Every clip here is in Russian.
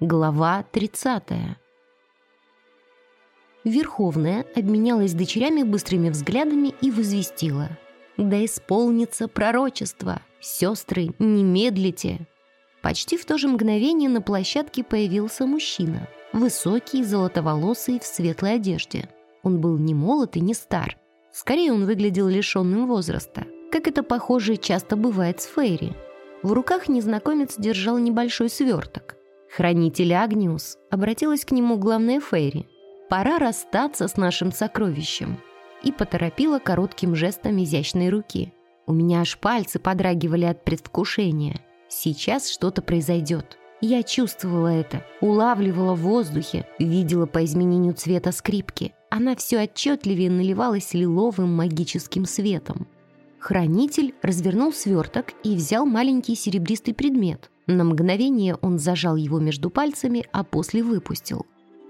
Глава 30. Верховная обменялась с дочерями быстрыми взглядами и возвестила. «Да исполнится пророчество! Сестры, не медлите!» Почти в то же мгновение на площадке появился мужчина. Высокий, золотоволосый, в светлой одежде. Он был не молод и не стар. Скорее, он выглядел лишенным возраста, как это, похоже, часто бывает с Фейри. В руках незнакомец держал небольшой сверток. Хранитель Агниус обратилась к нему главная Фейри. «Пора расстаться с нашим сокровищем» и поторопила коротким жестом изящной руки. У меня аж пальцы подрагивали от предвкушения. Сейчас что-то произойдет. Я чувствовала это, улавливала в воздухе, видела по изменению цвета скрипки. Она все отчетливее наливалась лиловым магическим светом. Хранитель развернул сверток и взял маленький серебристый предмет. На мгновение он зажал его между пальцами, а после выпустил.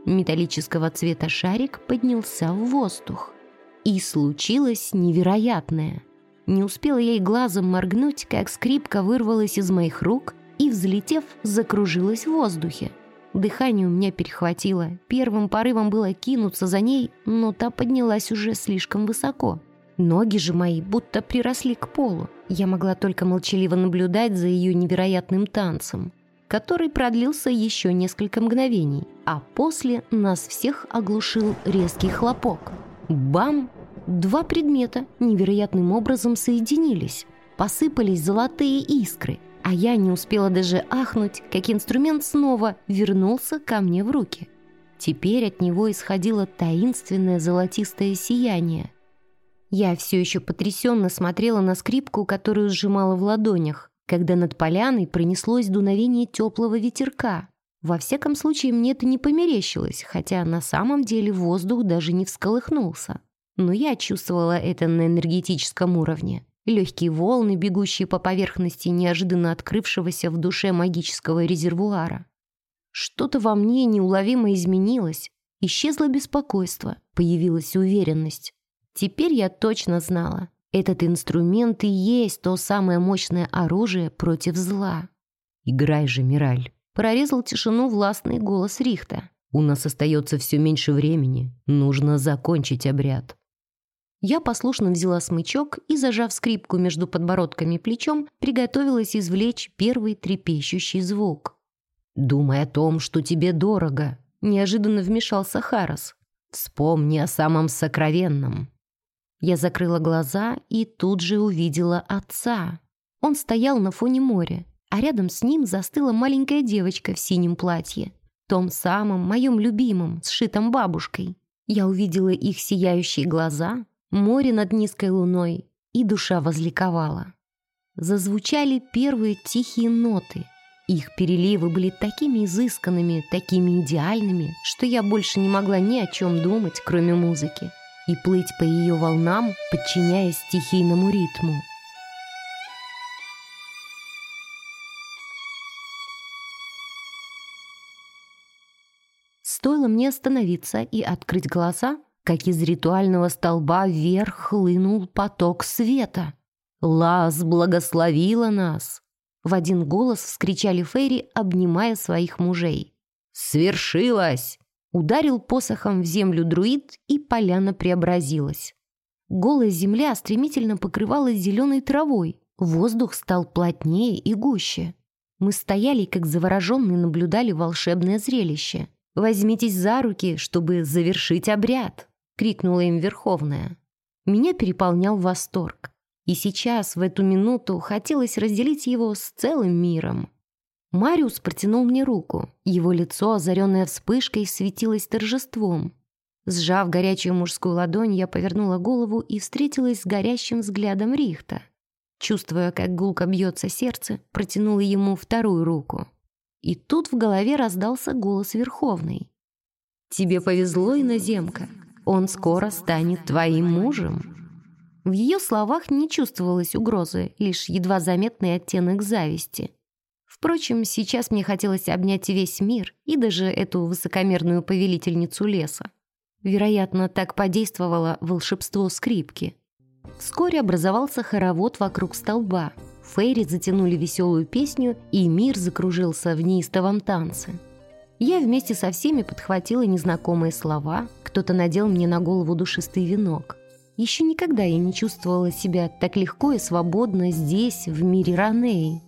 Металлического цвета шарик поднялся в воздух. И случилось невероятное. Не успела я и глазом моргнуть, как скрипка вырвалась из моих рук и, взлетев, закружилась в воздухе. Дыхание у меня перехватило. Первым порывом было кинуться за ней, но та поднялась уже слишком высоко. Ноги же мои будто приросли к полу. Я могла только молчаливо наблюдать за ее невероятным танцем, который продлился еще несколько мгновений, а после нас всех оглушил резкий хлопок. Бам! Два предмета невероятным образом соединились. Посыпались золотые искры, а я не успела даже ахнуть, как инструмент снова вернулся ко мне в руки. Теперь от него исходило таинственное золотистое сияние – я все еще потрясенно смотрела на скрипку, которую сжимала в ладонях, когда над поляной пронеслось дуновение теплого ветерка. Во всяком случае, мне это не померещилось, хотя на самом деле воздух даже не всколыхнулся. Но я чувствовала это на энергетическом уровне. Легкие волны, бегущие по поверхности неожиданно открывшегося в душе магического резервуара. Что-то во мне неуловимо изменилось. Исчезло беспокойство, появилась уверенность. Теперь я точно знала, этот инструмент и есть то самое мощное оружие против зла. «Играй же, Мираль!» Прорезал тишину властный голос Рихта. «У нас остается все меньше времени. Нужно закончить обряд». Я послушно взяла смычок и, зажав скрипку между подбородками и плечом, приготовилась извлечь первый трепещущий звук. «Думай о том, что тебе дорого», — неожиданно вмешался Харас. «Вспомни о самом сокровенном». Я закрыла глаза и тут же увидела отца. Он стоял на фоне моря, а рядом с ним застыла маленькая девочка в синем платье. Том самом, моем любимом, сшитом бабушкой. Я увидела их сияющие глаза, море над низкой луной, и душа возликовала. Зазвучали первые тихие ноты. Их переливы были такими изысканными, такими идеальными, что я больше не могла ни о чем думать, кроме музыки и плыть по ее волнам, подчиняясь стихийному ритму. Стоило мне остановиться и открыть глаза, как из ритуального столба вверх хлынул поток света. «Лас благословила нас!» В один голос вскричали Фейри, обнимая своих мужей. «Свершилось!» Ударил посохом в землю друид, и поляна преобразилась. Голая земля стремительно покрывалась зеленой травой, воздух стал плотнее и гуще. Мы стояли, как завороженные, наблюдали волшебное зрелище. «Возьмитесь за руки, чтобы завершить обряд!» — крикнула им Верховная. Меня переполнял восторг. И сейчас, в эту минуту, хотелось разделить его с целым миром. Мариус протянул мне руку. Его лицо, озаренное вспышкой, светилось торжеством. Сжав горячую мужскую ладонь, я повернула голову и встретилась с горящим взглядом Рихта. Чувствуя, как гулко бьется сердце, протянула ему вторую руку. И тут в голове раздался голос Верховной. «Тебе повезло, иноземка. Он скоро станет твоим мужем». В ее словах не чувствовалось угрозы, лишь едва заметный оттенок зависти. Впрочем, сейчас мне хотелось обнять весь мир и даже эту высокомерную повелительницу леса. Вероятно, так подействовало волшебство скрипки. Вскоре образовался хоровод вокруг столба. Фейри затянули веселую песню, и мир закружился в неистовом танце. Я вместе со всеми подхватила незнакомые слова, кто-то надел мне на голову душистый венок. Еще никогда я не чувствовала себя так легко и свободно здесь, в мире Ранеи.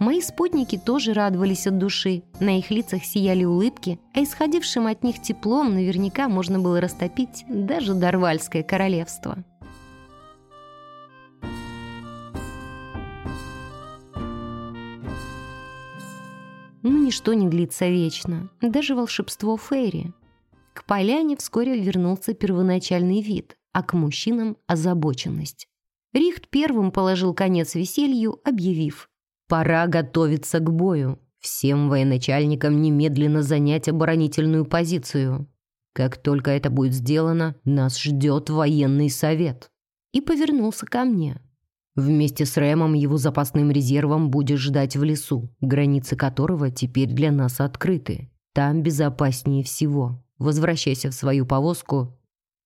Мои спутники тоже радовались от души, на их лицах сияли улыбки, а исходившим от них теплом наверняка можно было растопить даже Дарвальское королевство. Но ничто не длится вечно, даже волшебство Фейри. К поляне вскоре вернулся первоначальный вид, а к мужчинам – озабоченность. Рихт первым положил конец веселью, объявив «Пора готовиться к бою. Всем военачальникам немедленно занять оборонительную позицию. Как только это будет сделано, нас ждет военный совет». И повернулся ко мне. Вместе с Рэмом его запасным резервом будешь ждать в лесу, границы которого теперь для нас открыты. Там безопаснее всего. Возвращайся в свою повозку».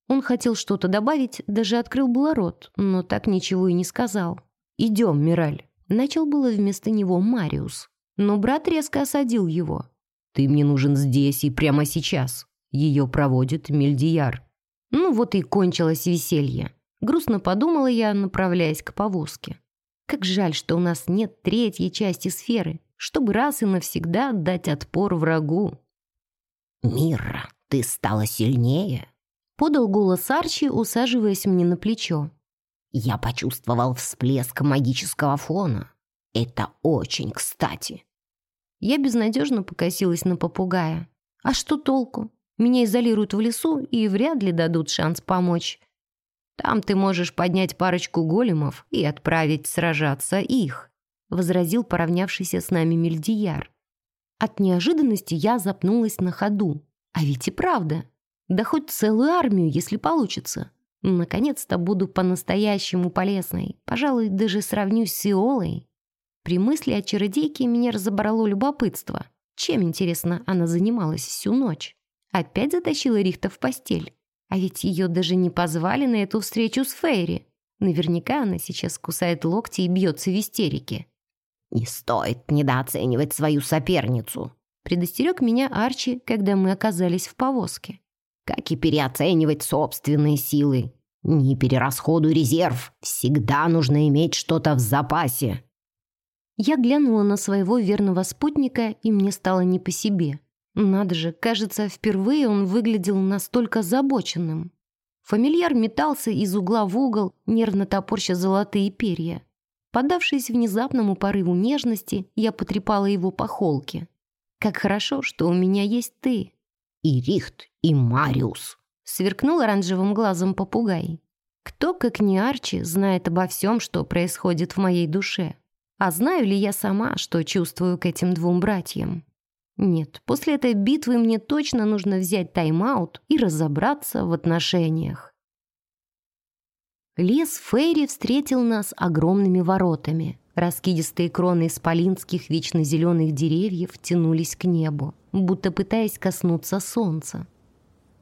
Он хотел что-то добавить, даже открыл было рот, но так ничего и не сказал. «Идем, Мираль». Начал было вместо него Мариус, но брат резко осадил его. «Ты мне нужен здесь и прямо сейчас. Ее проводит Мельдияр». Ну вот и кончилось веселье. Грустно подумала я, направляясь к повозке. Как жаль, что у нас нет третьей части сферы, чтобы раз и навсегда дать отпор врагу. «Мира, ты стала сильнее?» Подал голос Арчи, усаживаясь мне на плечо. «Я почувствовал всплеск магического фона. Это очень кстати». Я безнадежно покосилась на попугая. «А что толку? Меня изолируют в лесу и вряд ли дадут шанс помочь. Там ты можешь поднять парочку големов и отправить сражаться их», — возразил поравнявшийся с нами Мельдияр. От неожиданности я запнулась на ходу. А ведь и правда. Да хоть целую армию, если получится. Наконец-то буду по-настоящему полезной. Пожалуй, даже сравнюсь с Иолой. При мысли о чародейке меня разобрало любопытство. Чем, интересно, она занималась всю ночь? Опять затащила Рихта в постель? А ведь ее даже не позвали на эту встречу с Фейри. Наверняка она сейчас кусает локти и бьется в истерике. «Не стоит недооценивать свою соперницу», предостерег меня Арчи, когда мы оказались в повозке. «Как и переоценивать собственные силы. Не перерасходуй резерв. Всегда нужно иметь что-то в запасе». Я глянула на своего верного спутника, и мне стало не по себе. Надо же, кажется, впервые он выглядел настолько озабоченным. Фамильяр метался из угла в угол, нервно топорща золотые перья. Поддавшись внезапному порыву нежности, я потрепала его по холке. «Как хорошо, что у меня есть ты!» «И Рихт, и Мариус!» — сверкнул оранжевым глазом попугай. «Кто, как не Арчи, знает обо всем, что происходит в моей душе? А знаю ли я сама, что чувствую к этим двум братьям?» Нет, после этой битвы мне точно нужно взять тайм-аут и разобраться в отношениях. Лес Фейри встретил нас огромными воротами. Раскидистые кроны исполинских вечно зеленых деревьев тянулись к небу, будто пытаясь коснуться солнца.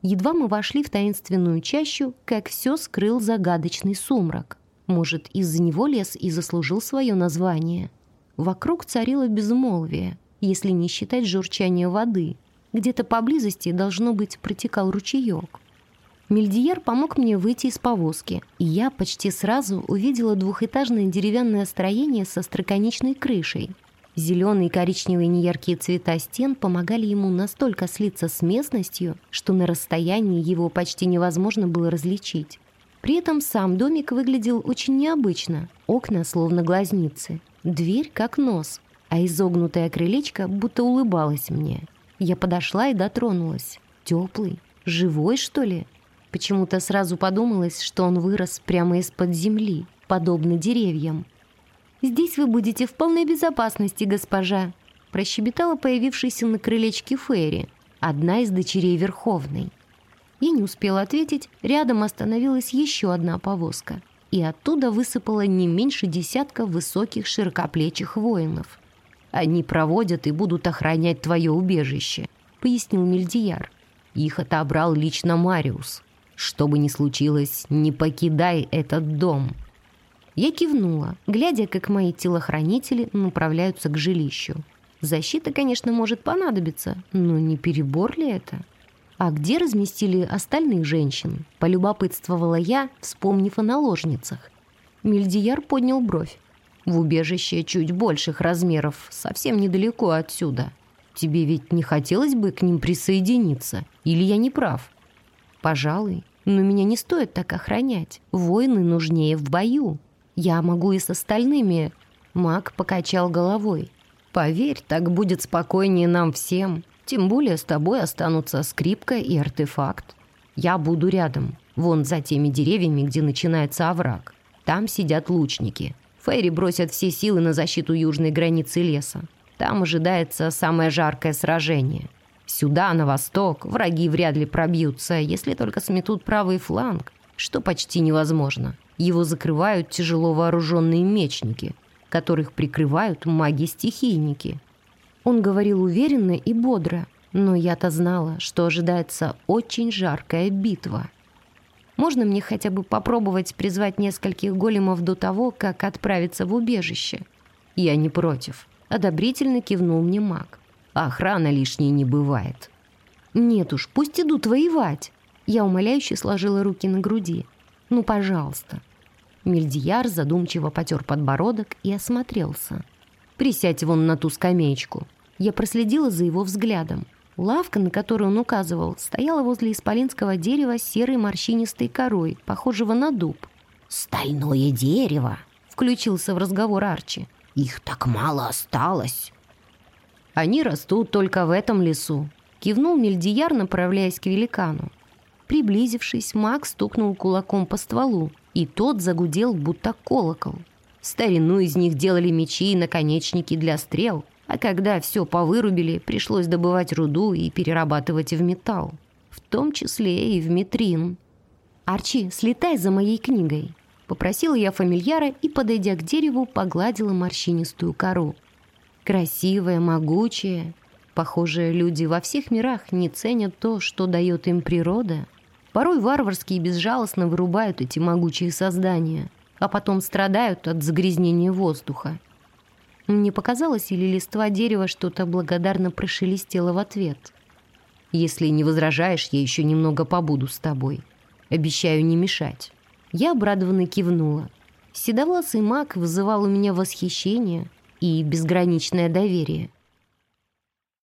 Едва мы вошли в таинственную чащу, как все скрыл загадочный сумрак. Может, из-за него лес и заслужил свое название. Вокруг царило безмолвие — если не считать журчания воды. Где-то поблизости, должно быть, протекал ручеек. Мельдияр помог мне выйти из повозки, и я почти сразу увидела двухэтажное деревянное строение со строконечной крышей. Зеленые и коричневые неяркие цвета стен помогали ему настолько слиться с местностью, что на расстоянии его почти невозможно было различить. При этом сам домик выглядел очень необычно. Окна словно глазницы, дверь как нос, а изогнутое крылечко будто улыбалось мне. Я подошла и дотронулась. Теплый, живой, что ли? Почему-то сразу подумалось, что он вырос прямо из-под земли, подобно деревьям. «Здесь вы будете в полной безопасности, госпожа», прощебетала появившаяся на крылечке Ферри, одна из дочерей Верховной. Я не успела ответить, рядом остановилась еще одна повозка, и оттуда высыпало не меньше десятка высоких широкоплечих воинов – они проводят и будут охранять твое убежище», — пояснил Мельдияр. «Их отобрал лично Мариус. Что бы ни случилось, не покидай этот дом». Я кивнула, глядя, как мои телохранители направляются к жилищу. Защита, конечно, может понадобиться, но не перебор ли это? А где разместили остальных женщин? Полюбопытствовала я, вспомнив о наложницах. Мельдияр поднял бровь. В убежище чуть больших размеров, совсем недалеко отсюда. Тебе ведь не хотелось бы к ним присоединиться? Или я не прав? Пожалуй, но меня не стоит так охранять. Воины нужнее в бою. Я могу и с остальными. Маг покачал головой. Поверь, так будет спокойнее нам всем. Тем более с тобой останутся скрипка и артефакт. Я буду рядом, вон за теми деревьями, где начинается овраг. Там сидят лучники. Фейри бросят все силы на защиту южной границы леса. Там ожидается самое жаркое сражение. Сюда, на восток, враги вряд ли пробьются, если только сметут правый фланг, что почти невозможно. Его закрывают тяжело вооруженные мечники, которых прикрывают маги-стихийники. Он говорил уверенно и бодро, но я-то знала, что ожидается очень жаркая битва. Можно мне хотя бы попробовать призвать нескольких големов до того, как отправиться в убежище? Я не против. Одобрительно кивнул мне маг. Охрана лишней не бывает. Нет уж, пусть идут воевать. Я умоляюще сложила руки на груди. Ну, пожалуйста. Мельдияр задумчиво потер подбородок и осмотрелся. «Присядь вон на ту скамеечку». Я проследила за его взглядом. Лавка, на которую он указывал, стояла возле исполинского дерева серой морщинистой корой, похожего на дуб. «Стальное дерево!» — включился в разговор Арчи. «Их так мало осталось!» «Они растут только в этом лесу», — кивнул Мельдияр, направляясь к великану. Приблизившись, маг стукнул кулаком по стволу, и тот загудел, будто колокол. Старину из них делали мечи и наконечники для стрел, а когда все повырубили, пришлось добывать руду и перерабатывать в металл, в том числе и в метрин. «Арчи, слетай за моей книгой», — попросила я фамильяра и, подойдя к дереву, погладила морщинистую кору. Красивая, могучая. Похоже, люди во всех мирах не ценят то, что дает им природа. Порой варварски и безжалостно вырубают эти могучие создания, а потом страдают от загрязнения воздуха. Мне показалось, или листва дерева что-то благодарно прошелестело в ответ. «Если не возражаешь, я еще немного побуду с тобой. Обещаю не мешать». Я обрадованно кивнула. Седовласый маг вызывал у меня восхищение и безграничное доверие.